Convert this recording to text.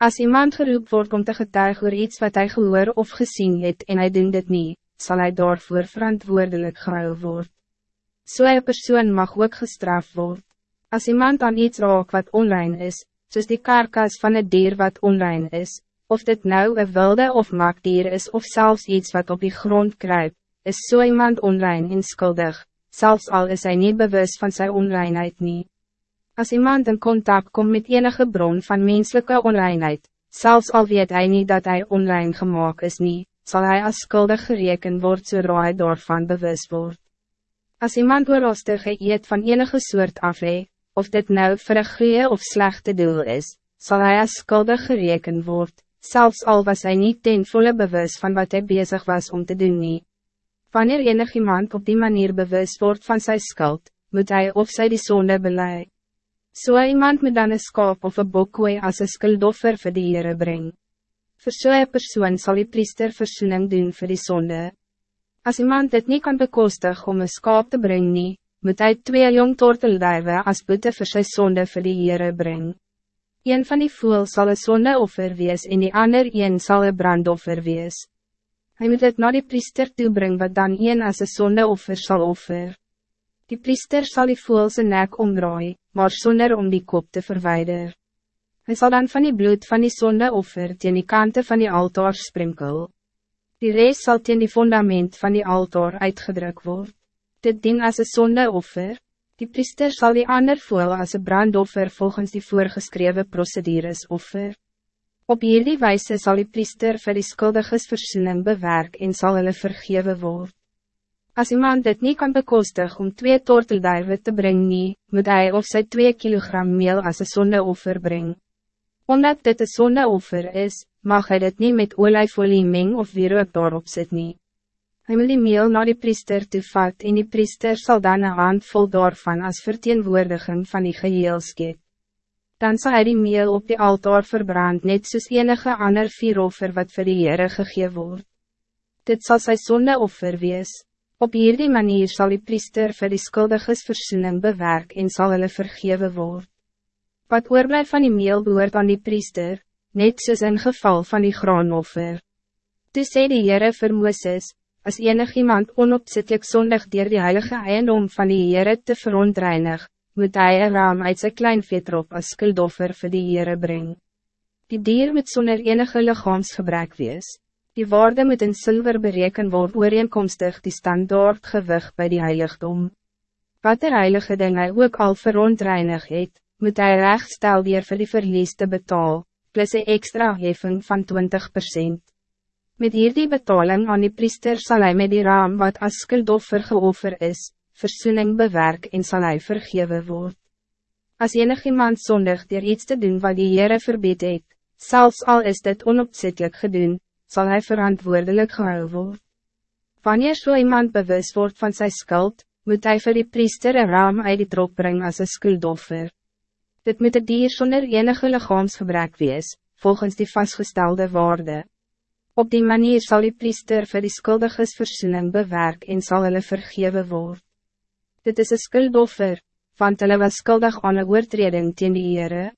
Als iemand geroep wordt om te getuigen oor iets wat hij gehoor of gezien het en hij doet dit niet, zal hij daarvoor verantwoordelijk gehouden worden. Zo'n so persoon mag ook gestraft worden. Als iemand aan iets raak wat online is, soos die karkas van het dier wat online is, of dit nou een wilde of maakdier is of zelfs iets wat op die grond kruipt, is zo so iemand online en skuldig, zelfs al is hij niet bewust van zijn onreinheid niet. Als iemand in contact komt met enige bron van menselijke onreinheid, zelfs al weet hij niet dat hij online gemaakt is niet, zal hij als schuldig gereken worden zodra hij daarvan bewust wordt. Als iemand oorlostige eet van enige soort aflee, of dit nou voor een goede of slechte doel is, zal hij als schuldig gereken worden, zelfs al was hij niet ten volle bewust van wat hij bezig was om te doen niet. Wanneer enig iemand op die manier bewust wordt van zijn schuld, moet hij of zij die zonde beleid. So iemand moet dan een skaap of een bokkooi as een skuldoffer vir die Heere bring. Voor so een persoon zal die priester versoening doen voor die zonde. Als iemand dit niet kan bekostig om een skaap te brengen, nie, moet hij twee jong tortelduiven als boete voor zijn zonde voor die Heere bring. Een van die voel zal een zondeoffer wees en die ander een zal een brandoffer wees. Hij moet het naar die priester toebrengen wat dan een als een zondeoffer zal offer. Die priester zal die voel zijn nek omdraai, maar zonder om die kop te verwijderen. Hij zal dan van die bloed van die zonde offer teen die kante van die altaar sprinkel. Die reis zal teen die fundament van die altaar uitgedrukt worden. Dit ding als een zonde offer. Die priester zal die ander voel als een brandoffer volgens die voorgeschreven procedures offer. Op hierdie wijze zal die priester vir die skuldiges versoening bewerk en zal hulle vergewe word. Als iemand dit niet kan bekostig om twee tortelduiven te brengen, nie, moet hij of zij twee kilogram meel als een zondeoffer brengen. Omdat dit een zondeoffer is, mag hij dit niet met olijfolie meng of weer ook daarop zit nie. Hij moet die meel naar die priester toe vat en die priester zal dan een handvol daarvan als verteenwoordiging van die geheel skep. Dan zal hij die meel op die altaar verbrand net soos enige ander vieroffer wat vir die Heere gegee word. Dit zal sy zondeoffer wees. Op hierdie manier zal die priester vir die skuldiges versoening bewerk en sal hulle vergewe word. Wat oorblijf van die meel behoort aan die priester, net soos in geval van die graanoffer. Toe sê die Heere vir Mooses, as enig iemand onopzettelijk zondig dier die heilige eiendom van die Heere te verontreinig, moet hij een raam uit sy klein vetrop as skuldoffer vir die Heere brengen. Die dier moet zonder enige lichaamsgebrek wees. Die waarde moet in zilver bereken worden ooreenkomstig die standaard gewicht bij die heiligdom. Wat er heilige ding hy ook al verontreinig het, moet hij rechtstel weer vir die verlies te betaal, plus een extra heffing van 20%. Met hierdie betaling aan die priester zal hij met die raam wat as skuldoffer geoffer is, versoening bewerk en zal hij vergeven word. Als enig iemand zondig dier iets te doen wat die Heere verbied het, zelfs al is dit onopzettelijk gedaan, zal hij verantwoordelijk gehouden worden. Wanneer zo so iemand bewust wordt van zijn schuld, moet hij voor die priester een raam uit die trop brengen als een skuldoffer. Dit moet het dier zonder enige lichaamsgebrek wees, volgens die vastgestelde waarde. Op die manier zal die priester voor die skuldiges versoening bewerk en zal hulle vergeven worden. Dit is een skuldoffer, want hulle was skuldig aan een oortreding teen die Heere.